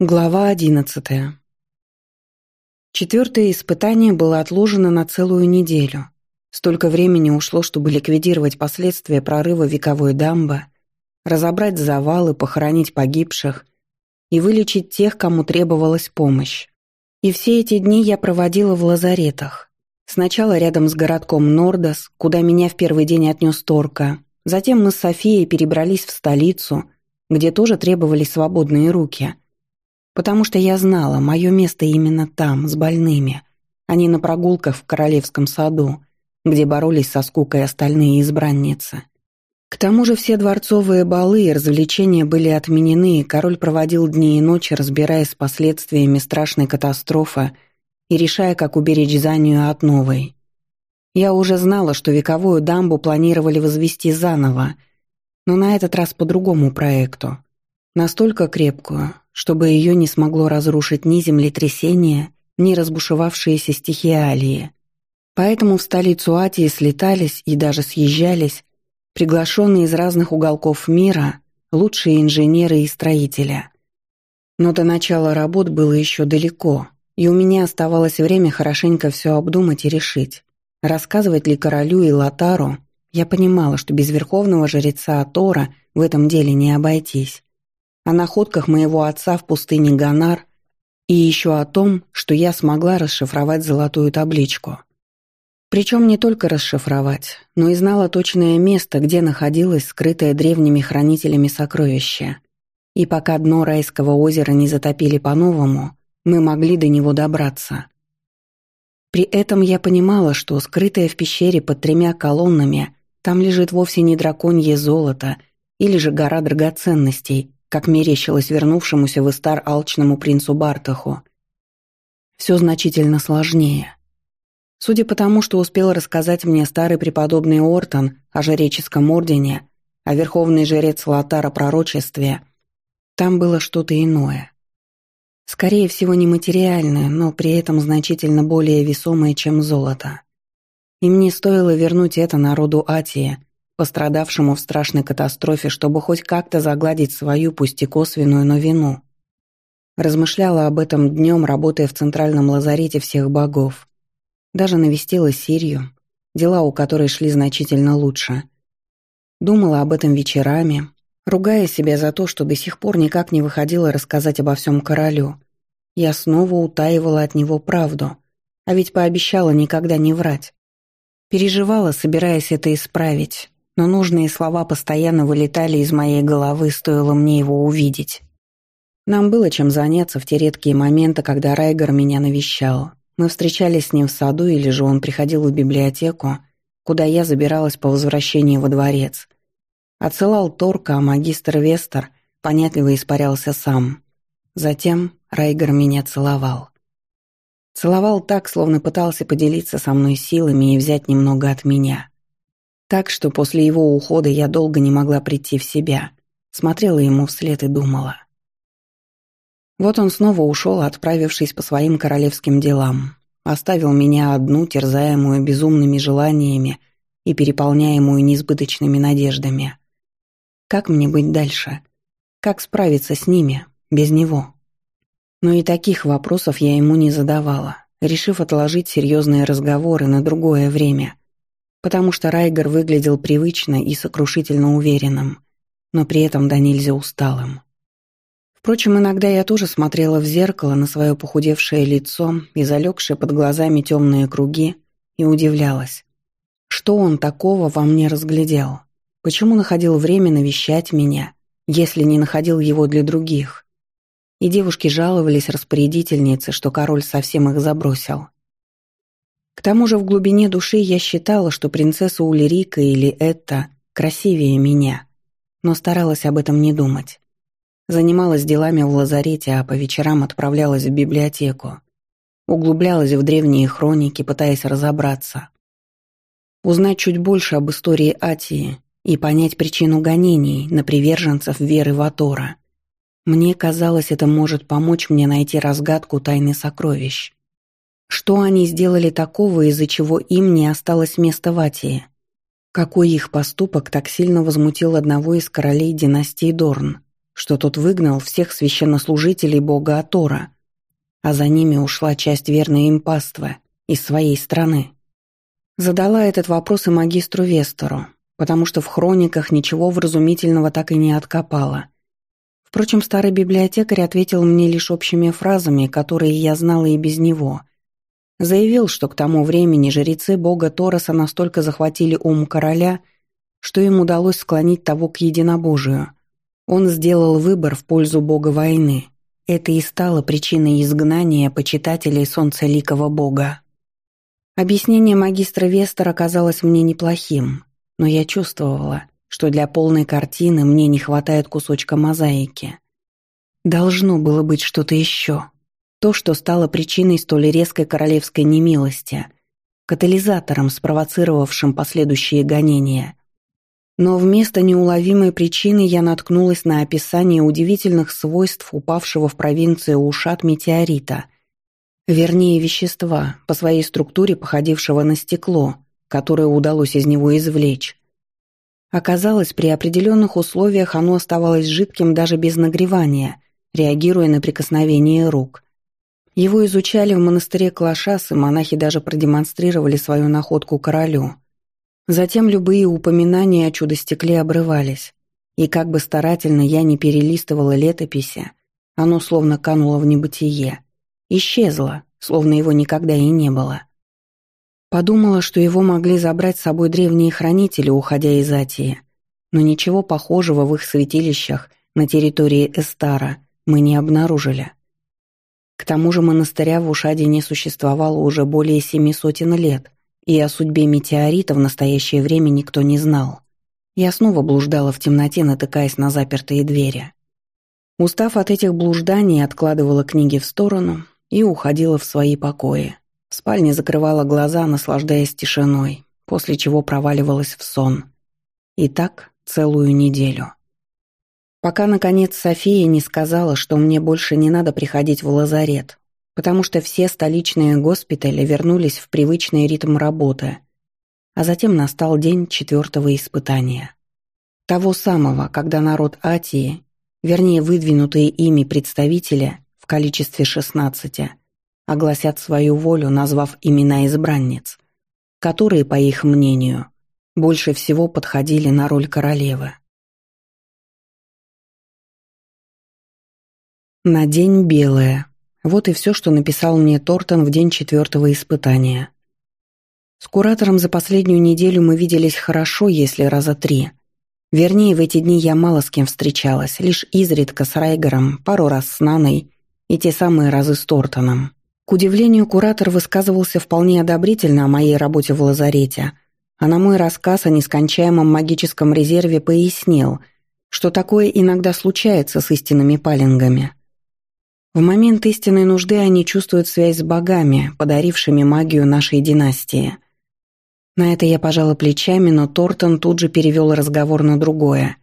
Глава одиннадцатая. Четвертое испытание было отложено на целую неделю. Столько времени ушло, чтобы ликвидировать последствия прорыва вековой дамбы, разобрать завалы, похоронить погибших и вылечить тех, кому требовалась помощь. И все эти дни я проводила в лазаретах. Сначала рядом с городком Нордос, куда меня в первый день отнес Торка. Затем мы с Софией перебрались в столицу, где тоже требовались свободные руки – потому что я знала, мое место именно там, с больными, а не на прогулках в Королевском саду, где боролись со скукой остальные избранницы. К тому же все дворцовые балы и развлечения были отменены, и король проводил дни и ночи, разбираясь с последствиями страшной катастрофы и решая, как уберечь Занию от новой. Я уже знала, что вековую дамбу планировали возвести заново, но на этот раз по другому проекту. Настолько крепкую, чтобы ее не смогло разрушить ни землетрясение, ни разбушевавшиеся стихиалии. Поэтому в столицу Атии слетались и даже съезжались приглашенные из разных уголков мира лучшие инженеры и строители. Но до начала работ было еще далеко, и у меня оставалось время хорошенько все обдумать и решить. Рассказывать ли королю и Латару, я понимала, что без верховного жреца Атора в этом деле не обойтись о находках моего отца в пустыне Ганар и еще о том, что я смогла расшифровать золотую табличку. Причем не только расшифровать, но и знала точное место, где находилось скрытое древними хранителями сокровище. И пока дно райского озера не затопили по-новому, мы могли до него добраться. При этом я понимала, что скрытое в пещере под тремя колоннами там лежит вовсе не драконье золото или же гора драгоценностей, как мерещилось вернувшемуся в Истар алчному принцу Бартаху. Все значительно сложнее. Судя по тому, что успел рассказать мне старый преподобный Ортон о жреческом ордене, а верховный жрец Латара пророчестве, там было что-то иное. Скорее всего, нематериальное, но при этом значительно более весомое, чем золото. И мне стоило вернуть это народу Атии, пострадавшему в страшной катастрофе, чтобы хоть как-то загладить свою, пусть и косвенную, но вину. Размышляла об этом днем, работая в центральном лазарете всех богов. Даже навестила Сирию, дела у которой шли значительно лучше. Думала об этом вечерами, ругая себя за то, что до сих пор никак не выходила рассказать обо всем королю. Я снова утаивала от него правду, а ведь пообещала никогда не врать. Переживала, собираясь это исправить, но нужные слова постоянно вылетали из моей головы, стоило мне его увидеть. Нам было чем заняться в те редкие моменты, когда Райгер меня навещал. Мы встречались с ним в саду, или же он приходил в библиотеку, куда я забиралась по возвращении во дворец. Отсылал Торка, а магистр Вестер понятливо испарялся сам. Затем Райгер меня целовал. Целовал так, словно пытался поделиться со мной силами и взять немного от меня. Так что после его ухода я долго не могла прийти в себя. Смотрела ему вслед и думала. Вот он снова ушел, отправившись по своим королевским делам. Оставил меня одну, терзаемую безумными желаниями и переполняемую несбыточными надеждами. Как мне быть дальше? Как справиться с ними, без него? Но и таких вопросов я ему не задавала, решив отложить серьезные разговоры на другое время – потому что Райгер выглядел привычно и сокрушительно уверенным, но при этом до нельзя усталым. Впрочем, иногда я тоже смотрела в зеркало на свое похудевшее лицо и залегшие под глазами темные круги и удивлялась. Что он такого во мне разглядел? Почему находил время навещать меня, если не находил его для других? И девушки жаловались распорядительнице, что король совсем их забросил. К тому же в глубине души я считала, что принцесса Улерика или Этта красивее меня, но старалась об этом не думать. Занималась делами в лазарете, а по вечерам отправлялась в библиотеку. Углублялась в древние хроники, пытаясь разобраться. Узнать чуть больше об истории Атии и понять причину гонений на приверженцев веры в Атора. Мне казалось, это может помочь мне найти разгадку тайны сокровищ. Что они сделали такого, из-за чего им не осталось места в Атии? Какой их поступок так сильно возмутил одного из королей династии Дорн? что тот выгнал всех священнослужителей бога Атора, а за ними ушла часть верной им паствы из своей страны. Задала этот вопрос и магистру Вестеру, потому что в хрониках ничего вразумительного так и не откопала. Впрочем, старый библиотекарь ответил мне лишь общими фразами, которые я знала и без него. Заявил, что к тому времени жрецы бога Тороса настолько захватили ум короля, что им удалось склонить того к единобожию. Он сделал выбор в пользу бога войны. Это и стало причиной изгнания почитателей солнцеликого бога. Объяснение магистра Вестер оказалось мне неплохим, но я чувствовала, что для полной картины мне не хватает кусочка мозаики. Должно было быть что-то еще. То, что стало причиной столь резкой королевской немилости, катализатором, спровоцировавшим последующие гонения. Но вместо неуловимой причины я наткнулась на описание удивительных свойств упавшего в провинцию ушат метеорита, вернее вещества, по своей структуре походившего на стекло, которое удалось из него извлечь. Оказалось, при определенных условиях оно оставалось жидким даже без нагревания, реагируя на прикосновение рук. Его изучали в монастыре Клашас, и монахи даже продемонстрировали свою находку королю. Затем любые упоминания о чудо-стекле обрывались, и как бы старательно я не перелистывала летописи, оно словно кануло в небытие. Исчезло, словно его никогда и не было. Подумала, что его могли забрать с собой древние хранители, уходя из Атии, но ничего похожего в их святилищах на территории Эстара мы не обнаружили. К тому же монастыря в Ушаде не существовало уже более семи сотен лет, и о судьбе метеорита в настоящее время никто не знал. Я снова блуждала в темноте, натыкаясь на запертые двери. Устав от этих блужданий, откладывала книги в сторону и уходила в свои покои. В спальне закрывала глаза, наслаждаясь тишиной, после чего проваливалась в сон. И так целую неделю. Пока, наконец, София не сказала, что мне больше не надо приходить в лазарет, потому что все столичные госпитали вернулись в привычный ритм работы. А затем настал день четвертого испытания. Того самого, когда народ Атии, вернее, выдвинутые ими представители в количестве шестнадцати, огласят свою волю, назвав имена избранниц, которые, по их мнению, больше всего подходили на роль королевы. На день белое. Вот и все, что написал мне Тортон в день четвертого испытания. С куратором за последнюю неделю мы виделись хорошо, если раза три. Вернее, в эти дни я мало с кем встречалась, лишь изредка с Райгером, пару раз с Наной и те самые разы с Тортоном. К удивлению, куратор высказывался вполне одобрительно о моей работе в лазарете, а на мой рассказ о нескончаемом магическом резерве пояснил, что такое иногда случается с истинными палингами. В момент истинной нужды они чувствуют связь с богами, подарившими магию нашей династии. На это я пожала плечами, но Тортон тут же перевел разговор на другое.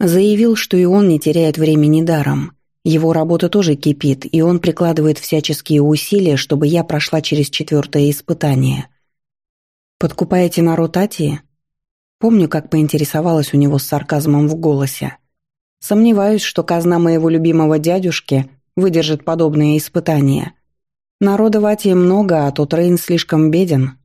Заявил, что и он не теряет времени даром – его работа тоже кипит, и он прикладывает всяческие усилия, чтобы я прошла через четвертое испытание. «Подкупаете народ Атии?» Помню, как поинтересовалась у него с сарказмом в голосе. «Сомневаюсь, что казна моего любимого дядюшки выдержит подобные испытания. Народа в Атии много, а тот Рейн слишком беден».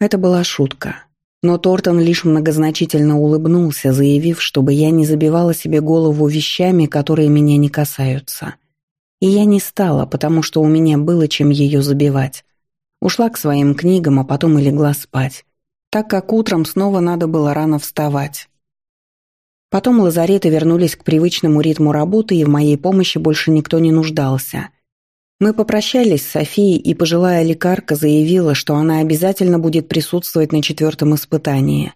Это была шутка. Но Тортон лишь многозначительно улыбнулся, заявив, чтобы я не забивала себе голову вещами, которые меня не касаются. И я не стала, потому что у меня было чем ее забивать. Ушла к своим книгам, а потом и легла спать, так как утром снова надо было рано вставать. Потом лазареты вернулись к привычному ритму работы, и в моей помощи больше никто не нуждался. Мы попрощались с Софией, и пожилая лекарка заявила, что она обязательно будет присутствовать на четвертом испытании.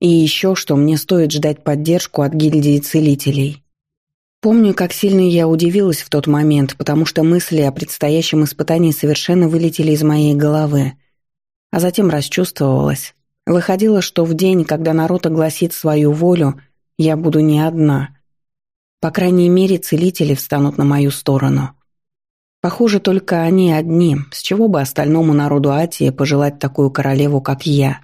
И еще, что мне стоит ждать поддержку от гильдии целителей. Помню, как сильно я удивилась в тот момент, потому что мысли о предстоящем испытании совершенно вылетели из моей головы. А затем расчувствовалась. Выходило, что в день, когда народ огласит свою волю, я буду не одна. По крайней мере, целители встанут на мою сторону. Похоже, только они одни, с чего бы остальному народу Атии пожелать такую королеву, как я.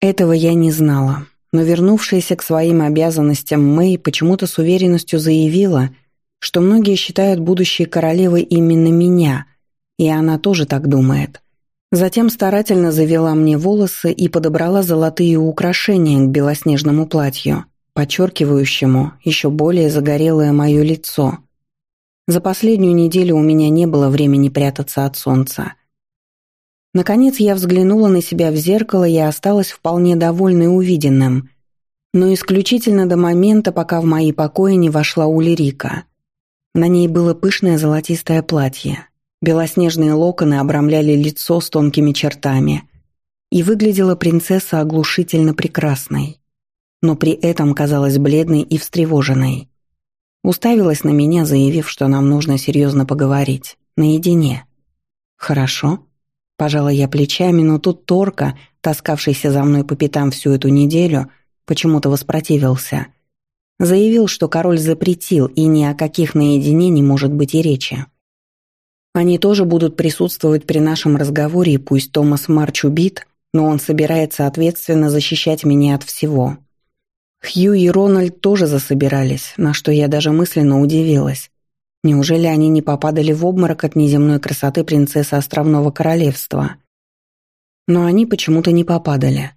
Этого я не знала, но вернувшаяся к своим обязанностям Мэй почему-то с уверенностью заявила, что многие считают будущей королевой именно меня, и она тоже так думает. Затем старательно завела мне волосы и подобрала золотые украшения к белоснежному платью, подчеркивающему еще более загорелое мое лицо. За последнюю неделю у меня не было времени прятаться от солнца. Наконец я взглянула на себя в зеркало и осталась вполне довольной увиденным, но исключительно до момента, пока в мои покои не вошла Улерика. На ней было пышное золотистое платье, Белоснежные локоны обрамляли лицо с тонкими чертами, и выглядела принцесса оглушительно прекрасной, но при этом казалась бледной и встревоженной. Уставилась на меня, заявив, что нам нужно серьезно поговорить, наедине. «Хорошо», – пожала я плечами, но тут Торка, таскавшийся за мной по пятам всю эту неделю, почему-то воспротивился. Заявил, что король запретил, и ни о каких наедине не может быть и речи. Они тоже будут присутствовать при нашем разговоре, пусть Томас Марч убит, но он собирается ответственно защищать меня от всего. Хью и Рональд тоже засобирались, на что я даже мысленно удивилась. Неужели они не попадали в обморок от неземной красоты принцессы Островного Королевства? Но они почему-то не попадали.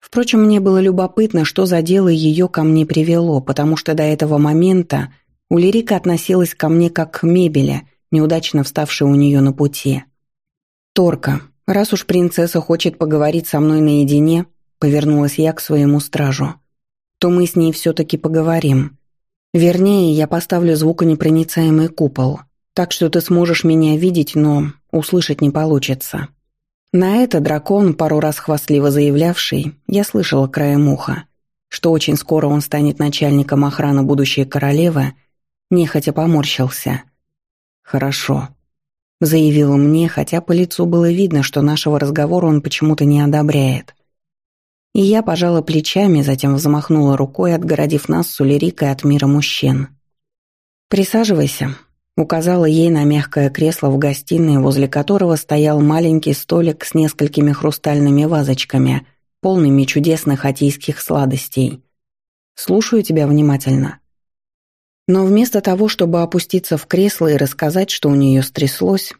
Впрочем, мне было любопытно, что за дело ее ко мне привело, потому что до этого момента Улирика относилась ко мне как к мебели – неудачно вставший у нее на пути. «Торка, раз уж принцесса хочет поговорить со мной наедине», повернулась я к своему стражу, то мы с ней все-таки поговорим. Вернее, я поставлю звуконепроницаемый купол, так что ты сможешь меня видеть, но услышать не получится. На это дракон, пару раз хвастливо заявлявший, я слышала краем уха, что очень скоро он станет начальником охраны будущей королевы, нехотя поморщился. «Хорошо», — заявил мне, хотя по лицу было видно, что нашего разговора он почему-то не одобряет. И я пожала плечами, затем взмахнула рукой, отгородив нас с Улерикой от мира мужчин. «Присаживайся», — указала ей на мягкое кресло в гостиной, возле которого стоял маленький столик с несколькими хрустальными вазочками, полными чудесных атийских сладостей. «Слушаю тебя внимательно». Но вместо того, чтобы опуститься в кресло и рассказать, что у нее стряслось,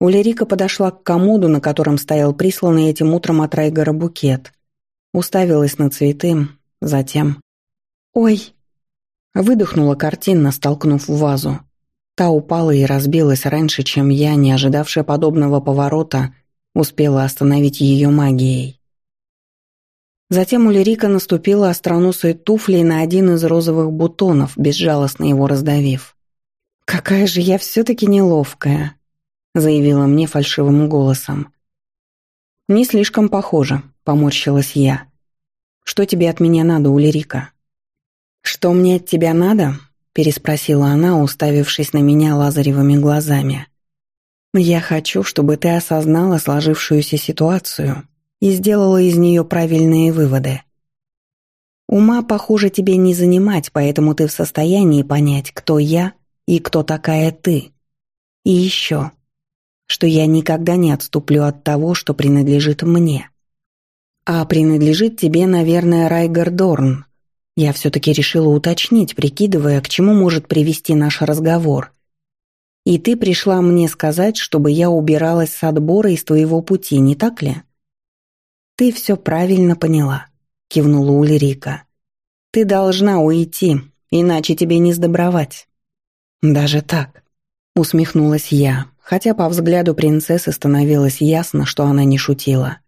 Улерика подошла к комоду, на котором стоял присланный этим утром от Райгора букет. Уставилась на цветы, затем... «Ой!» Выдохнула картинно, столкнув вазу. Та упала и разбилась раньше, чем я, не ожидавшая подобного поворота, успела остановить ее магией. Затем Улерика наступила остроносой туфлей на один из розовых бутонов, безжалостно его раздавив. «Какая же я все-таки неловкая», — заявила мне фальшивым голосом. «Не слишком похоже», — поморщилась я. «Что тебе от меня надо, Улерика?» «Что мне от тебя надо?» — переспросила она, уставившись на меня лазаревыми глазами. «Я хочу, чтобы ты осознала сложившуюся ситуацию и сделала из нее правильные выводы. Ума, похоже, тебе не занимать, поэтому ты в состоянии понять, кто я и кто такая ты. И еще, что я никогда не отступлю от того, что принадлежит мне. А принадлежит тебе, наверное, Райгар Дорн. Я все-таки решила уточнить, прикидывая, к чему может привести наш разговор. И ты пришла мне сказать, чтобы я убиралась с отбора из твоего пути, не так ли? «Ты все правильно поняла», — кивнула Ульрика. «Ты должна уйти, иначе тебе не сдобровать». «Даже так», — усмехнулась я, хотя по взгляду принцессы становилось ясно, что она не шутила.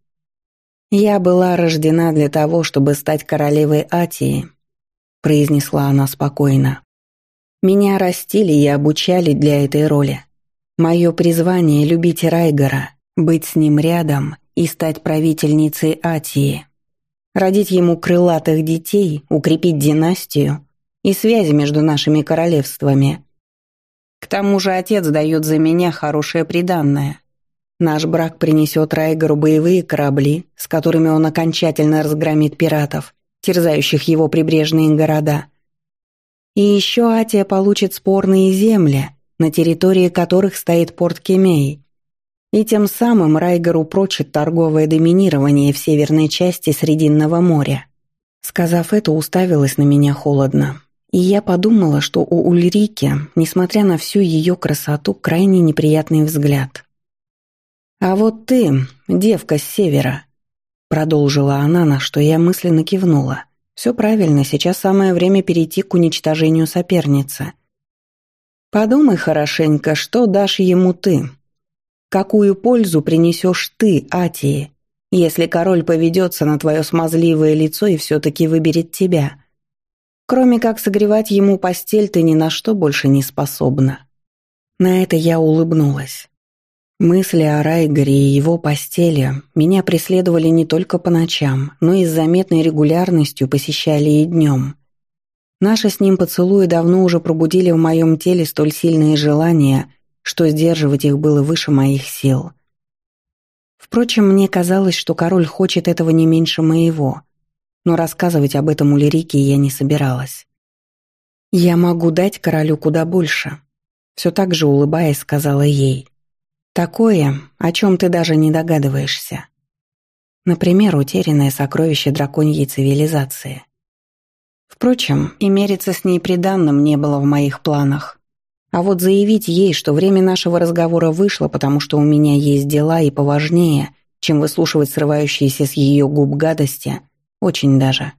«Я была рождена для того, чтобы стать королевой Атии», — произнесла она спокойно. «Меня растили и обучали для этой роли. Мое призвание — любить Райгора, быть с ним рядом и стать правительницей Атии. Родить ему крылатых детей, укрепить династию и связи между нашими королевствами. К тому же отец дает за меня хорошее приданное. Наш брак принесет Райгору боевые корабли, с которыми он окончательно разгромит пиратов, терзающих его прибрежные города. И еще Атия получит спорные земли, на территории которых стоит порт Кемей, и тем самым Райгер упрочит торговое доминирование в северной части Срединного моря. Сказав это, уставилась на меня холодно. И я подумала, что у Ульрики, несмотря на всю ее красоту, крайне неприятный взгляд. «А вот ты, девка с севера», — продолжила она, на что я мысленно кивнула. «Все правильно, сейчас самое время перейти к уничтожению соперницы. Подумай хорошенько, что дашь ему ты. Какую пользу принесешь ты, Атии, если король поведется на твое смазливое лицо и все-таки выберет тебя. Кроме как согревать ему постель, ты ни на что больше не способна. На это я улыбнулась. Мысли о Райгаре и его постели меня преследовали не только по ночам, но и с заметной регулярностью посещали и днем. Наши с ним поцелуи давно уже пробудили в моем теле столь сильные желания, что сдерживать их было выше моих сил – Впрочем, мне казалось, что король хочет этого не меньше моего, но рассказывать об этом у Лирики я не собиралась. «Я могу дать королю куда больше», — все так же улыбаясь сказала ей. «Такое, о чем ты даже не догадываешься. Например, утерянное сокровище драконьей цивилизации. Впрочем, и мериться с ней приданным не было в моих планах. А вот заявить ей, что время нашего разговора вышло, потому что у меня есть дела и поважнее, чем выслушивать срывающиеся с ее губ гадости, очень даже.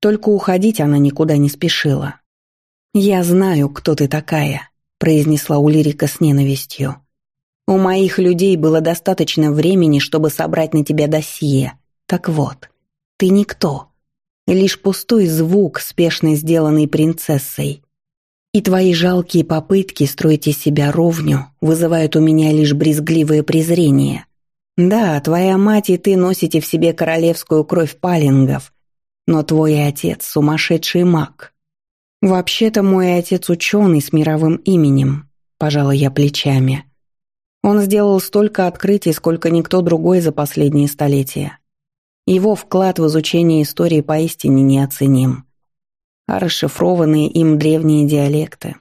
Только уходить она никуда не спешила. «Я знаю, кто ты такая», — произнесла Улирика с ненавистью. «У моих людей было достаточно времени, чтобы собрать на тебя досье. Так вот, ты никто. Лишь пустой звук, спешно сделанный принцессой. И твои жалкие попытки строить из себя ровню вызывают у меня лишь брезгливое презрение. Да, твоя мать и ты носите в себе королевскую кровь палингов, но твой отец — сумасшедший маг. Вообще-то мой отец ученый с мировым именем, пожала я плечами. Он сделал столько открытий, сколько никто другой за последние столетия. Его вклад в изучение истории поистине неоценим а расшифрованные им древние диалекты.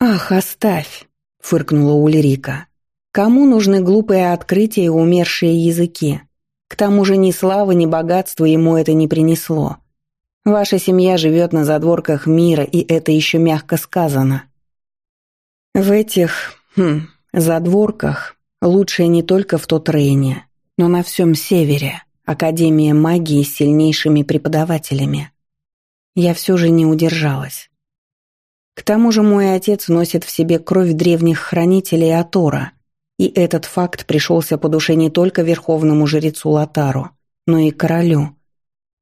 «Ах, оставь!» — фыркнула Ульрика. «Кому нужны глупые открытия и умершие языки? К тому же ни славы, ни богатства ему это не принесло. Ваша семья живет на задворках мира, и это еще мягко сказано. В этих, хм, задворках лучшее не только в Тотрейне, но на всем севере, Академия магии с сильнейшими преподавателями я все же не удержалась. К тому же мой отец носит в себе кровь древних хранителей Атора, и этот факт пришелся по душе не только верховному жрецу Латару, но и королю.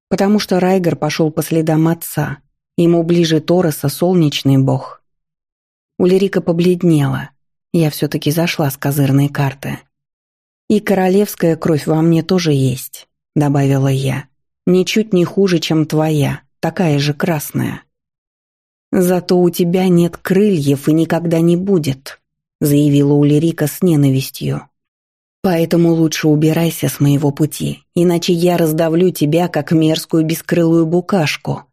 Потому что Райгер пошел по следам отца, ему ближе Тороса солнечный бог. Улерика побледнела. Я все-таки зашла с козырной карты. «И королевская кровь во мне тоже есть», — добавила я. «Ничуть не хуже, чем твоя такая же красная. «Зато у тебя нет крыльев и никогда не будет», заявила Улерика с ненавистью. «Поэтому лучше убирайся с моего пути, иначе я раздавлю тебя, как мерзкую бескрылую букашку».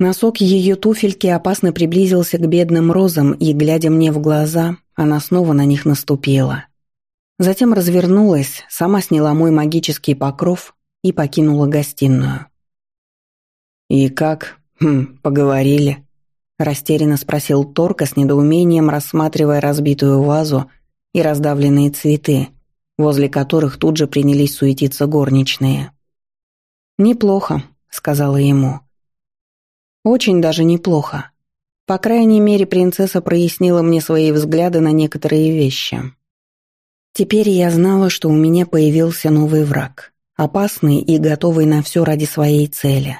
Носок ее туфельки опасно приблизился к бедным розам, и, глядя мне в глаза, она снова на них наступила. Затем развернулась, сама сняла мой магический покров и покинула гостиную. «И как? Хм, поговорили?» Растерянно спросил Торка с недоумением, рассматривая разбитую вазу и раздавленные цветы, возле которых тут же принялись суетиться горничные. «Неплохо», — сказала ему. «Очень даже неплохо. По крайней мере, принцесса прояснила мне свои взгляды на некоторые вещи. Теперь я знала, что у меня появился новый враг, опасный и готовый на все ради своей цели».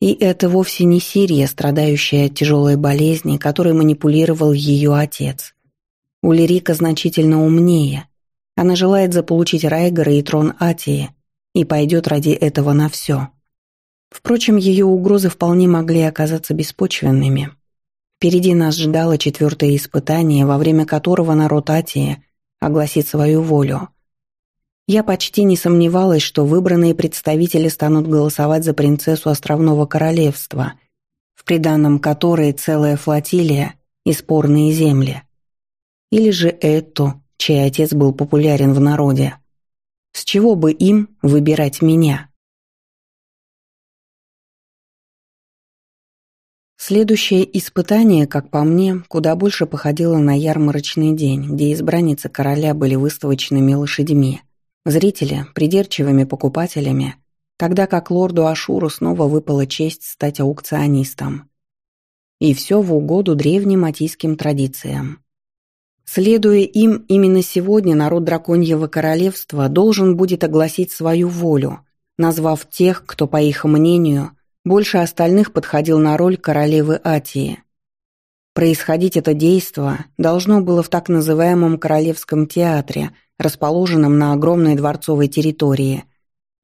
И это вовсе не Сирия, страдающая от тяжелой болезни, которой манипулировал ее отец. Улерика значительно умнее. Она желает заполучить Райгера и трон Атии и пойдет ради этого на все. Впрочем, ее угрозы вполне могли оказаться беспочвенными. Впереди нас ждало четвертое испытание, во время которого народ Атии огласит свою волю. Я почти не сомневалась, что выбранные представители станут голосовать за принцессу Островного Королевства, в приданном которой целая флотилия и спорные земли. Или же эту, чей отец был популярен в народе. С чего бы им выбирать меня? Следующее испытание, как по мне, куда больше походило на ярмарочный день, где избранницы короля были выставочными лошадьми, зрители – придирчивыми покупателями, тогда как лорду Ашуру снова выпала честь стать аукционистом. И все в угоду древним атийским традициям. Следуя им, именно сегодня народ Драконьего Королевства должен будет огласить свою волю, назвав тех, кто, по их мнению, больше остальных подходил на роль королевы Атии. Происходить это действо должно было в так называемом Королевском театре, расположенном на огромной дворцовой территории.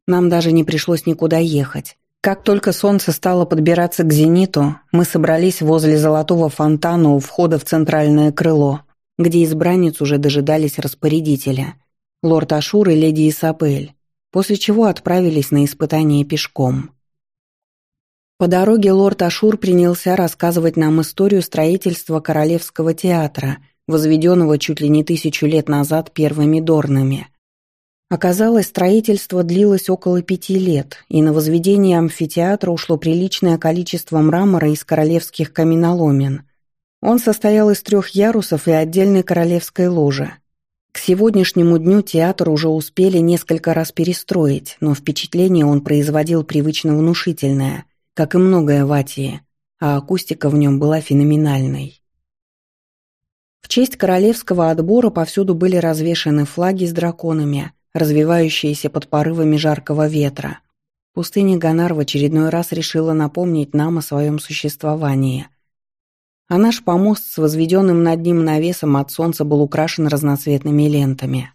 Нам даже не пришлось никуда ехать. Как только солнце стало подбираться к зениту, мы собрались возле золотого фонтана у входа в центральное крыло, где избранниц уже дожидались распорядителя, лорд Ашур и леди Исапель, после чего отправились на испытание пешком. По дороге лорд Ашур принялся рассказывать нам историю строительства Королевского театра, возведенного чуть ли не тысячу лет назад первыми Дорнами. Оказалось, строительство длилось около пяти лет, и на возведение амфитеатра ушло приличное количество мрамора из королевских каменоломен. Он состоял из трех ярусов и отдельной королевской ложи. К сегодняшнему дню театр уже успели несколько раз перестроить, но впечатление он производил привычно внушительное – как и многое в Атии, а акустика в нем была феноменальной. В честь королевского отбора повсюду были развешаны флаги с драконами, развивающиеся под порывами жаркого ветра. Пустыня Ганар в очередной раз решила напомнить нам о своем существовании. А наш помост с возведенным над ним навесом от солнца был украшен разноцветными лентами.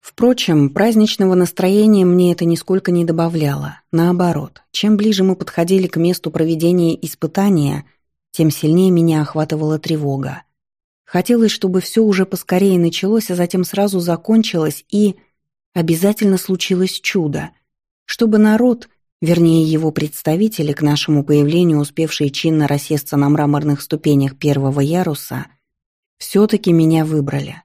Впрочем, праздничного настроения мне это нисколько не добавляло. Наоборот, чем ближе мы подходили к месту проведения испытания, тем сильнее меня охватывала тревога. Хотелось, чтобы все уже поскорее началось, а затем сразу закончилось и... Обязательно случилось чудо. Чтобы народ, вернее его представители, к нашему появлению успевшие чинно рассесться на мраморных ступенях первого яруса, все-таки меня выбрали.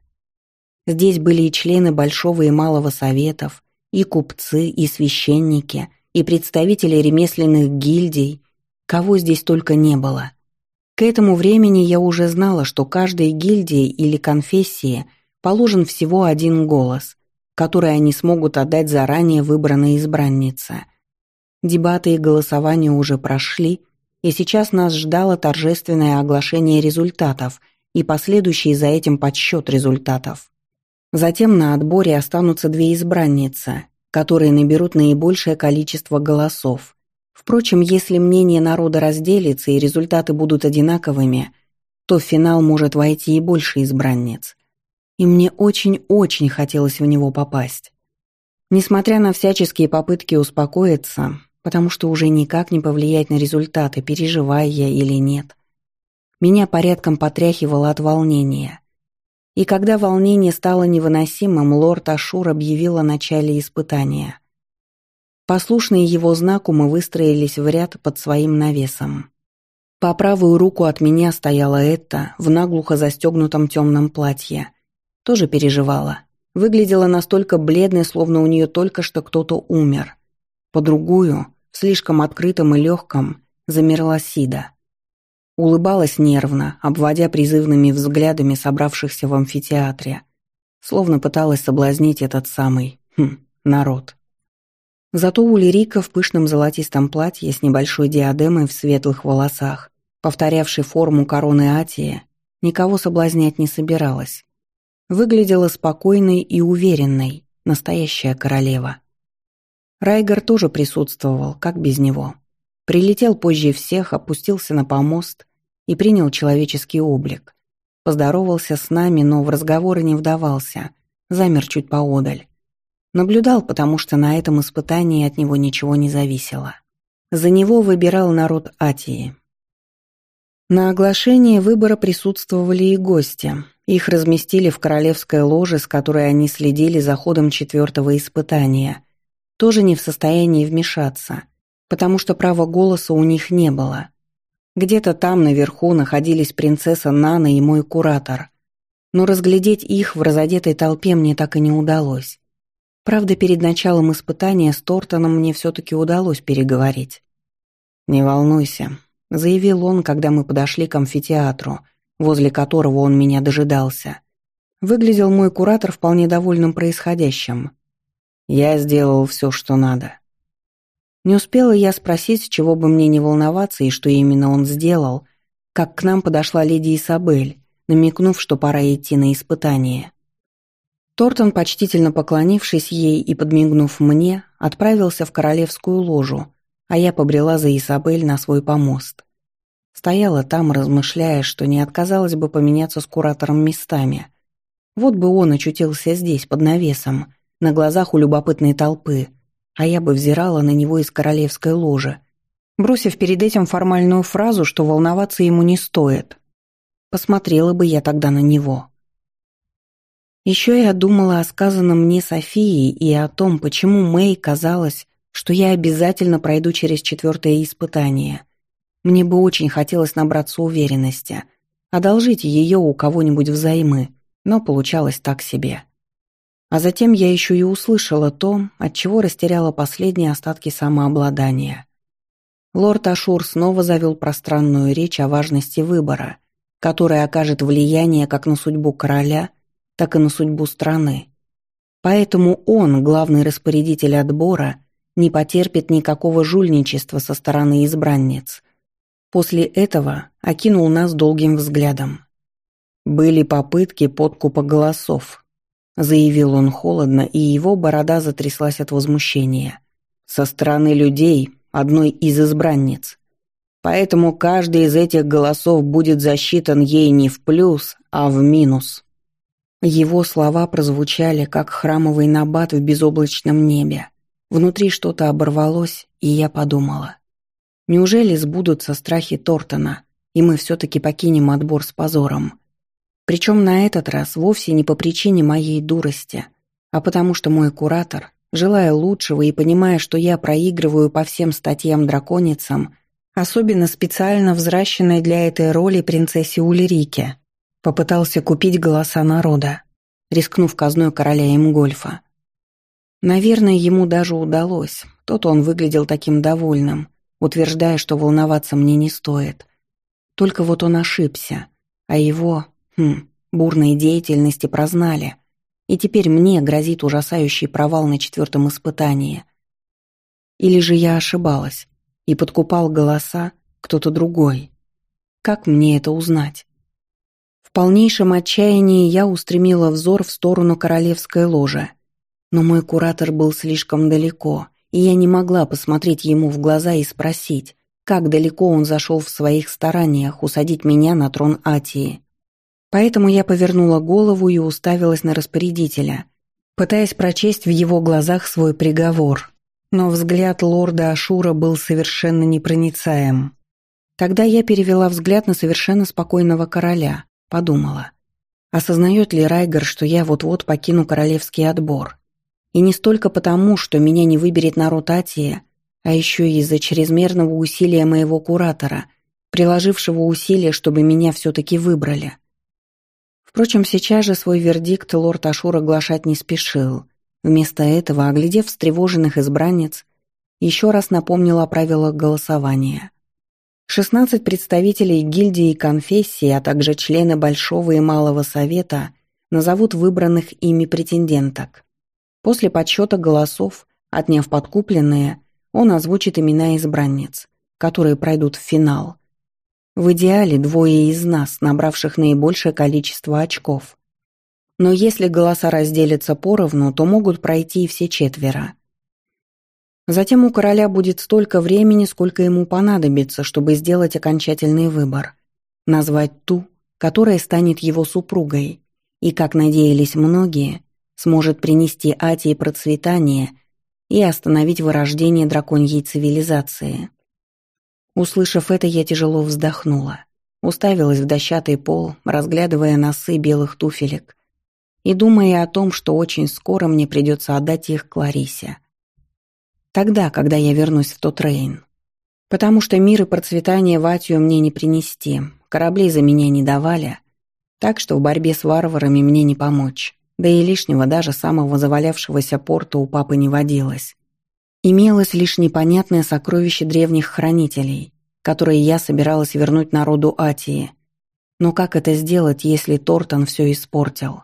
Здесь были и члены Большого и Малого Советов, и купцы, и священники, и представители ремесленных гильдий, кого здесь только не было. К этому времени я уже знала, что каждой гильдии или конфессии положен всего один голос, который они смогут отдать заранее выбранной избраннице. Дебаты и голосования уже прошли, и сейчас нас ждало торжественное оглашение результатов и последующий за этим подсчет результатов. Затем на отборе останутся две избранницы, которые наберут наибольшее количество голосов. Впрочем, если мнение народа разделится и результаты будут одинаковыми, то в финал может войти и больше избранниц. И мне очень-очень хотелось в него попасть. Несмотря на всяческие попытки успокоиться, потому что уже никак не повлиять на результаты, переживая я или нет, меня порядком потряхивало от волнения. И когда волнение стало невыносимым, лорд Ашур объявил о начале испытания. Послушные его знаку мы выстроились в ряд под своим навесом. По правую руку от меня стояла Этта в наглухо застегнутом темном платье. Тоже переживала. Выглядела настолько бледной, словно у нее только что кто-то умер. По другую, в слишком открытом и легком, замерла Сида. Улыбалась нервно, обводя призывными взглядами собравшихся в амфитеатре, словно пыталась соблазнить этот самый, хм, народ. Зато у Лирика в пышном золотистом платье с небольшой диадемой в светлых волосах, повторявшей форму короны Атии, никого соблазнять не собиралась. Выглядела спокойной и уверенной, настоящая королева. Райгар тоже присутствовал, как без него. Прилетел позже всех, опустился на помост и принял человеческий облик. Поздоровался с нами, но в разговоры не вдавался, замер чуть поодаль. Наблюдал, потому что на этом испытании от него ничего не зависело. За него выбирал народ Атии. На оглашении выбора присутствовали и гости. Их разместили в королевской ложе, с которой они следили за ходом четвертого испытания. Тоже не в состоянии вмешаться потому что права голоса у них не было. Где-то там наверху находились принцесса Нана и мой куратор, но разглядеть их в разодетой толпе мне так и не удалось. Правда, перед началом испытания с Тортоном мне все-таки удалось переговорить. «Не волнуйся, заявил он, когда мы подошли к амфитеатру, возле которого он меня дожидался. Выглядел мой куратор вполне довольным происходящим. Я сделал все, что надо. Не успела я спросить, чего бы мне не волноваться и что именно он сделал, как к нам подошла леди Исабель, намекнув, что пора идти на испытание. Тортон, почтительно поклонившись ей и подмигнув мне, отправился в королевскую ложу, а я побрела за Исабель на свой помост. Стояла там, размышляя, что не отказалась бы поменяться с куратором местами. Вот бы он очутился здесь, под навесом, на глазах у любопытной толпы, а я бы взирала на него из королевской ложи, бросив перед этим формальную фразу, что волноваться ему не стоит. Посмотрела бы я тогда на него. Еще я думала о сказанном мне Софии и о том, почему Мэй казалось, что я обязательно пройду через четвертое испытание. Мне бы очень хотелось набраться уверенности, одолжить ее у кого-нибудь взаймы, но получалось так себе. А затем я еще и услышала то, от чего растеряла последние остатки самообладания. Лорд Ашур снова завел пространную речь о важности выбора, который окажет влияние как на судьбу короля – так и на судьбу страны. Поэтому он, главный распорядитель отбора, не потерпит никакого жульничества со стороны избранниц. После этого окинул нас долгим взглядом. «Были попытки подкупа голосов», — заявил он холодно, и его борода затряслась от возмущения. «Со стороны людей, одной из избранниц. Поэтому каждый из этих голосов будет засчитан ей не в плюс, а в минус». Его слова прозвучали, как храмовый набат в безоблачном небе. Внутри что-то оборвалось, и я подумала. Неужели сбудутся страхи Тортона, и мы все-таки покинем отбор с позором? Причем на этот раз вовсе не по причине моей дурости, а потому что мой куратор, желая лучшего и понимая, что я проигрываю по всем статьям-драконицам, особенно специально взращенной для этой роли принцессе Ульрике, Попытался купить голоса народа, рискнув казной короля Имгольфа. Наверное, ему даже удалось. Тот он выглядел таким довольным, утверждая, что волноваться мне не стоит. Только вот он ошибся, а его, хм, бурные деятельности прознали. И теперь мне грозит ужасающий провал на четвертом испытании. Или же я ошибалась, и подкупал голоса кто-то другой. Как мне это узнать? В полнейшем отчаянии я устремила взор в сторону королевской ложи. Но мой куратор был слишком далеко, и я не могла посмотреть ему в глаза и спросить, как далеко он зашел в своих стараниях усадить меня на трон Атии. Поэтому я повернула голову и уставилась на распорядителя, пытаясь прочесть в его глазах свой приговор. Но взгляд лорда Ашура был совершенно непроницаем. Тогда я перевела взгляд на совершенно спокойного короля, Подумала. Осознает ли Райгер, что я вот-вот покину королевский отбор? И не столько потому, что меня не выберет народ Атия, а еще из-за чрезмерного усилия моего куратора, приложившего усилия, чтобы меня все-таки выбрали. Впрочем, сейчас же свой вердикт лорд Ашур оглашать не спешил. Вместо этого, оглядев встревоженных избранниц, еще раз напомнил о правилах голосования. 16 представителей гильдии и конфессии, а также члены Большого и Малого Совета назовут выбранных ими претенденток. После подсчета голосов, отняв подкупленные, он озвучит имена избранниц, которые пройдут в финал. В идеале двое из нас, набравших наибольшее количество очков. Но если голоса разделятся поровну, то могут пройти и все четверо. Затем у короля будет столько времени, сколько ему понадобится, чтобы сделать окончательный выбор. Назвать ту, которая станет его супругой, и, как надеялись многие, сможет принести Атии процветание и остановить вырождение драконьей цивилизации. Услышав это, я тяжело вздохнула, уставилась в дощатый пол, разглядывая носы белых туфелек и думая о том, что очень скоро мне придется отдать их Кларисе. Тогда, когда я вернусь в тот Рейн. Потому что мир и процветание в Атию мне не принести, корабли за меня не давали, так что в борьбе с варварами мне не помочь, да и лишнего даже самого завалявшегося порта у папы не водилось. Имелось лишь непонятное сокровище древних хранителей, которые я собиралась вернуть народу Атии. Но как это сделать, если Тортон все испортил?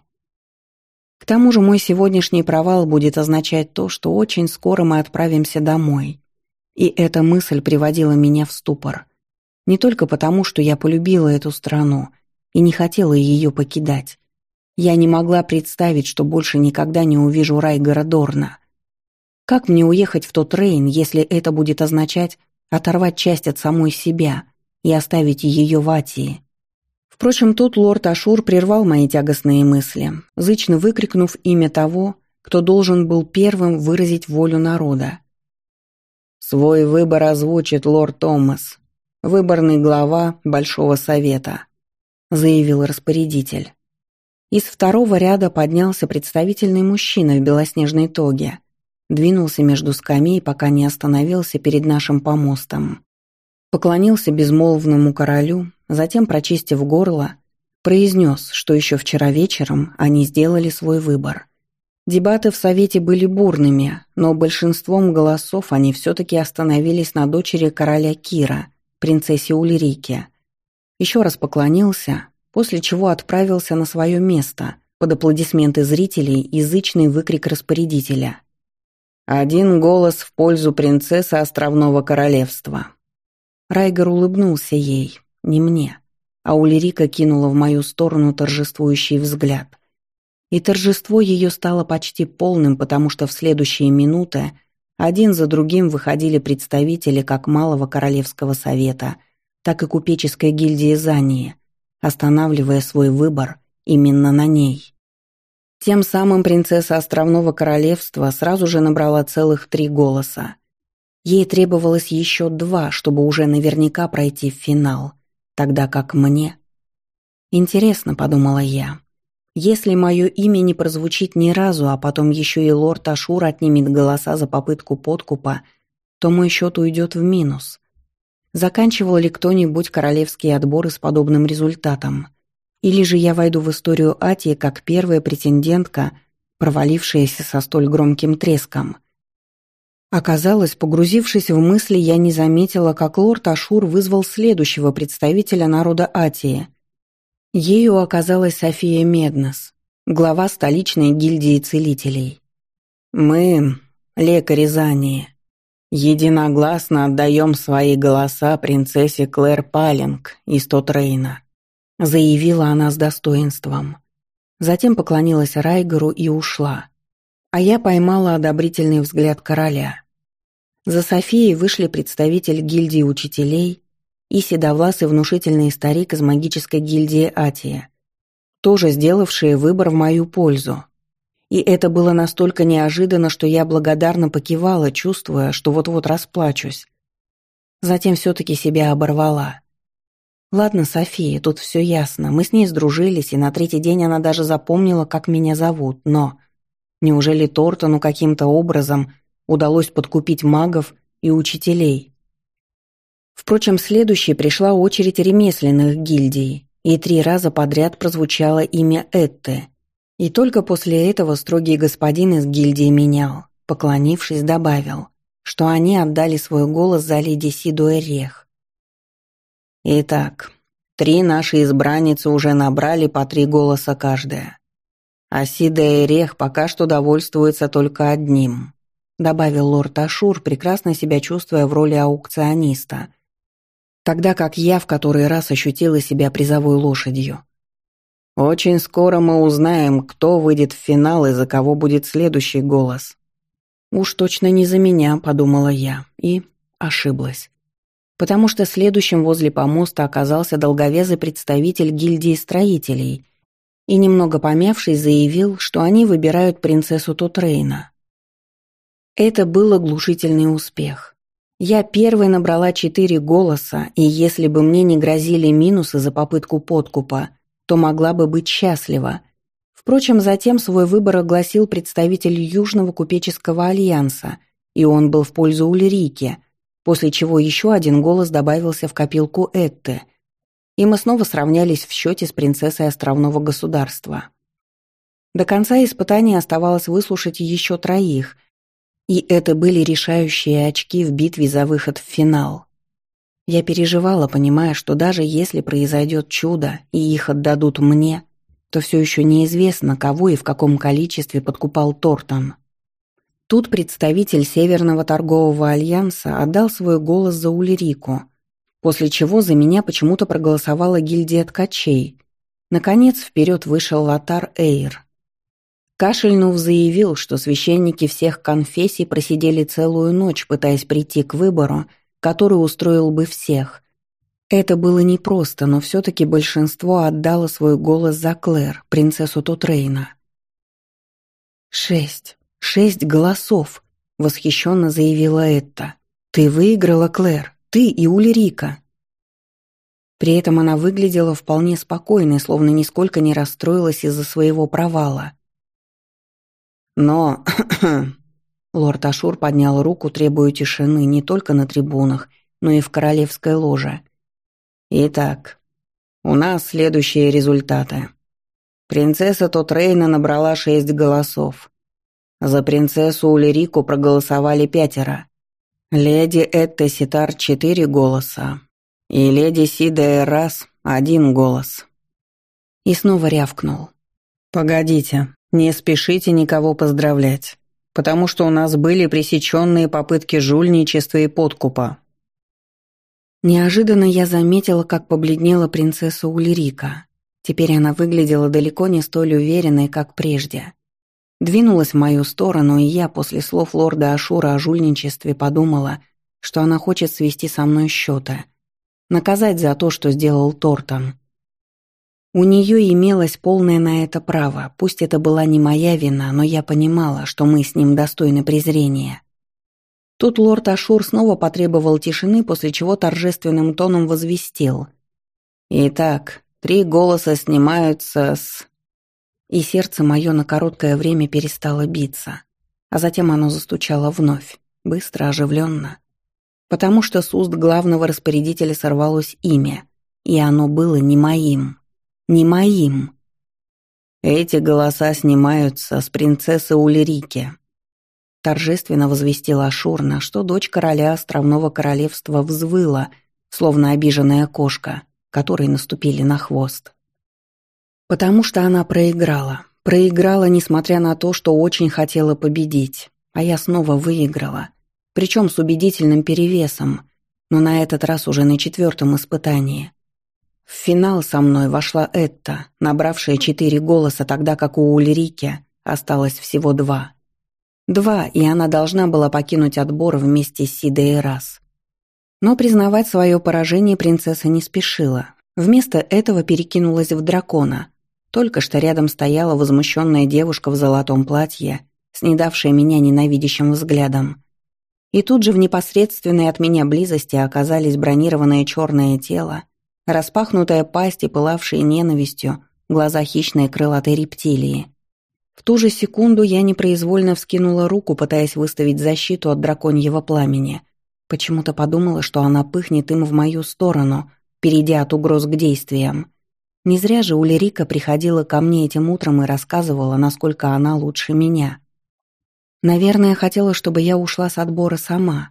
К тому же мой сегодняшний провал будет означать то, что очень скоро мы отправимся домой. И эта мысль приводила меня в ступор. Не только потому, что я полюбила эту страну и не хотела ее покидать. Я не могла представить, что больше никогда не увижу Райгора Дорна. Как мне уехать в тот Рейн, если это будет означать оторвать часть от самой себя и оставить ее в Атии? Впрочем, тут лорд Ашур прервал мои тягостные мысли, зычно выкрикнув имя того, кто должен был первым выразить волю народа. «Свой выбор озвучит лорд Томас, выборный глава Большого Совета», заявил распорядитель. Из второго ряда поднялся представительный мужчина в белоснежной тоге, двинулся между скамей, пока не остановился перед нашим помостом. Поклонился безмолвному королю, затем, прочистив горло, произнес, что еще вчера вечером они сделали свой выбор. Дебаты в Совете были бурными, но большинством голосов они все-таки остановились на дочери короля Кира, принцессе Ульрике. Еще раз поклонился, после чего отправился на свое место, под аплодисменты зрителей и язычный выкрик распорядителя. «Один голос в пользу принцессы Островного Королевства». Райгер улыбнулся ей, не мне, а Улерика кинула в мою сторону торжествующий взгляд. И торжество ее стало почти полным, потому что в следующие минуты один за другим выходили представители как Малого Королевского Совета, так и купеческой гильдии Зании, останавливая свой выбор именно на ней. Тем самым принцесса Островного Королевства сразу же набрала целых три голоса. Ей требовалось еще два, чтобы уже наверняка пройти в финал, тогда как мне... Интересно, подумала я, если мое имя не прозвучит ни разу, а потом еще и лорд Ашур отнимет голоса за попытку подкупа, то мой счет уйдет в минус. Заканчивал ли кто-нибудь королевские отборы с подобным результатом? Или же я войду в историю Атии как первая претендентка, провалившаяся со столь громким треском – Оказалось, погрузившись в мысли, я не заметила, как лорд Ашур вызвал следующего представителя народа Атии. Ею оказалась София Меднес, глава столичной гильдии целителей. «Мы, лекари Зании, единогласно отдаем свои голоса принцессе Клэр Палинг из Тотрейна», заявила она с достоинством. Затем поклонилась Райгеру и ушла а я поймала одобрительный взгляд короля. За Софией вышли представитель гильдии учителей и седовласый внушительный старик из магической гильдии Атия, тоже сделавшие выбор в мою пользу. И это было настолько неожиданно, что я благодарно покивала, чувствуя, что вот-вот расплачусь. Затем все-таки себя оборвала. Ладно, София, тут все ясно. Мы с ней сдружились, и на третий день она даже запомнила, как меня зовут, но... Неужели Тортону каким-то образом удалось подкупить магов и учителей? Впрочем, следующей пришла очередь ремесленных гильдий, и три раза подряд прозвучало имя Этты. И только после этого строгий господин из гильдии менял, поклонившись, добавил, что они отдали свой голос за леди Сиду Эрех. Итак, три наши избранницы уже набрали по три голоса каждая. «Асида и Рех пока что довольствуются только одним», добавил лорд Ашур, прекрасно себя чувствуя в роли аукциониста, тогда как я в который раз ощутила себя призовой лошадью. «Очень скоро мы узнаем, кто выйдет в финал и за кого будет следующий голос». «Уж точно не за меня», — подумала я, и ошиблась. Потому что следующим возле помоста оказался долговязый представитель гильдии строителей — и, немного помявшись, заявил, что они выбирают принцессу Тутрейна. Это был оглушительный успех. Я первой набрала четыре голоса, и если бы мне не грозили минусы за попытку подкупа, то могла бы быть счастлива. Впрочем, затем свой выбор огласил представитель Южного купеческого альянса, и он был в пользу Ульрики, после чего еще один голос добавился в копилку Этты – и мы снова сравнялись в счете с принцессой островного государства. До конца испытания оставалось выслушать еще троих, и это были решающие очки в битве за выход в финал. Я переживала, понимая, что даже если произойдет чудо и их отдадут мне, то все еще неизвестно, кого и в каком количестве подкупал Тортон. Тут представитель Северного торгового альянса отдал свой голос за Улерику, после чего за меня почему-то проголосовала гильдия ткачей. Наконец вперед вышел Латар Эйр. Кашельнув заявил, что священники всех конфессий просидели целую ночь, пытаясь прийти к выбору, который устроил бы всех. Это было непросто, но все-таки большинство отдало свой голос за Клэр, принцессу Тутрейна. «Шесть. Шесть голосов», — восхищенно заявила Этта. «Ты выиграла, Клэр. Ты и Ульрика». При этом она выглядела вполне спокойной, словно нисколько не расстроилась из-за своего провала. «Но Лорд Ашур поднял руку, требуя тишины не только на трибунах, но и в королевской ложе. «Итак, у нас следующие результаты. Принцесса Тотрейна набрала шесть голосов. За принцессу Улерику проголосовали пятеро. Леди Этта Ситар – четыре голоса. И леди Сида Эрас – один голос». И снова рявкнул. «Погодите, не спешите никого поздравлять потому что у нас были пресеченные попытки жульничества и подкупа. Неожиданно я заметила, как побледнела принцесса Ульрика. Теперь она выглядела далеко не столь уверенной, как прежде. Двинулась в мою сторону, и я после слов лорда Ашура о жульничестве подумала, что она хочет свести со мной счеты. Наказать за то, что сделал Тортон. У нее имелось полное на это право, пусть это была не моя вина, но я понимала, что мы с ним достойны презрения. Тут лорд Ашур снова потребовал тишины, после чего торжественным тоном возвестил. «Итак, три голоса снимаются с...» И сердце мое на короткое время перестало биться, а затем оно застучало вновь, быстро, оживленно. Потому что с уст главного распорядителя сорвалось имя, и оно было не моим не моим. Эти голоса снимаются с принцессы Улерики. Торжественно возвестила Ашурна, что дочь короля островного королевства взвыла, словно обиженная кошка, которой наступили на хвост. Потому что она проиграла. Проиграла, несмотря на то, что очень хотела победить. А я снова выиграла. Причем с убедительным перевесом, но на этот раз уже на четвертом испытании. В финал со мной вошла Этта, набравшая четыре голоса, тогда как у Ульрики осталось всего два. Два, и она должна была покинуть отбор вместе с Сидой Рас. Но признавать свое поражение принцесса не спешила. Вместо этого перекинулась в дракона. Только что рядом стояла возмущенная девушка в золотом платье, снедавшая меня ненавидящим взглядом. И тут же в непосредственной от меня близости оказались бронированное черное тело Распахнутая пасть и пылавшие ненавистью глаза хищной крылатой рептилии. В ту же секунду я непроизвольно вскинула руку, пытаясь выставить защиту от драконьего пламени. Почему-то подумала, что она пыхнет им в мою сторону, перейдя от угроз к действиям. Не зря же Улерика приходила ко мне этим утром и рассказывала, насколько она лучше меня. Наверное, хотела, чтобы я ушла с отбора сама,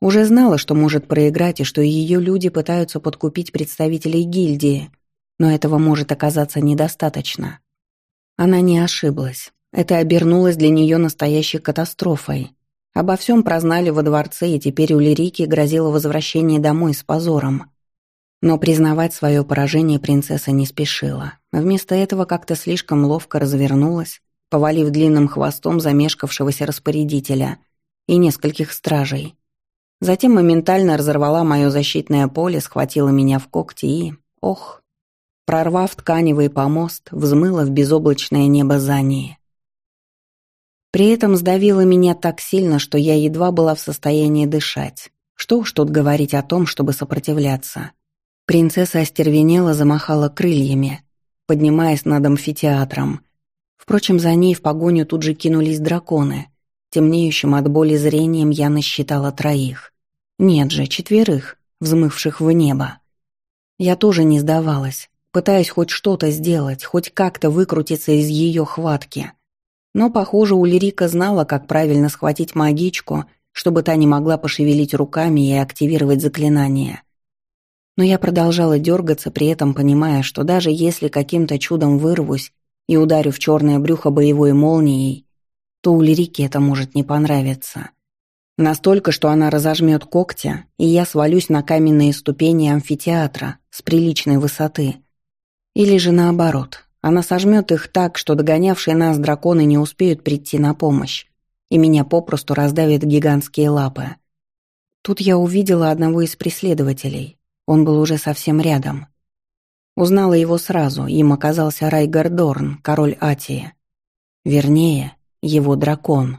уже знала, что может проиграть и что ее люди пытаются подкупить представителей гильдии, но этого может оказаться недостаточно. Она не ошиблась. Это обернулось для нее настоящей катастрофой. Обо всем прознали во дворце, и теперь у Лирики грозило возвращение домой с позором. Но признавать свое поражение принцесса не спешила. Вместо этого как-то слишком ловко развернулась, повалив длинным хвостом замешкавшегося распорядителя и нескольких стражей. Затем моментально разорвала мое защитное поле, схватила меня в когти и... Ох! Прорвав тканевый помост, взмыла в безоблачное небо за ней. При этом сдавила меня так сильно, что я едва была в состоянии дышать. Что уж тут говорить о том, чтобы сопротивляться. Принцесса остервенела, замахала крыльями, поднимаясь над амфитеатром. Впрочем, за ней в погоню тут же кинулись драконы. Темнеющим от боли зрением я насчитала троих. Нет же, четверых, взмывших в небо. Я тоже не сдавалась, пытаясь хоть что-то сделать, хоть как-то выкрутиться из ее хватки. Но, похоже, Ульрика знала, как правильно схватить магичку, чтобы та не могла пошевелить руками и активировать заклинание. Но я продолжала дергаться, при этом понимая, что даже если каким-то чудом вырвусь и ударю в черное брюхо боевой молнией, то у Лирики это может не понравиться. Настолько, что она разожмет когтя, и я свалюсь на каменные ступени амфитеатра с приличной высоты. Или же наоборот, она сожмет их так, что догонявшие нас драконы не успеют прийти на помощь, и меня попросту раздавят гигантские лапы. Тут я увидела одного из преследователей. Он был уже совсем рядом. Узнала его сразу, им оказался Райгар Дорн, король Атии. Вернее, его дракон.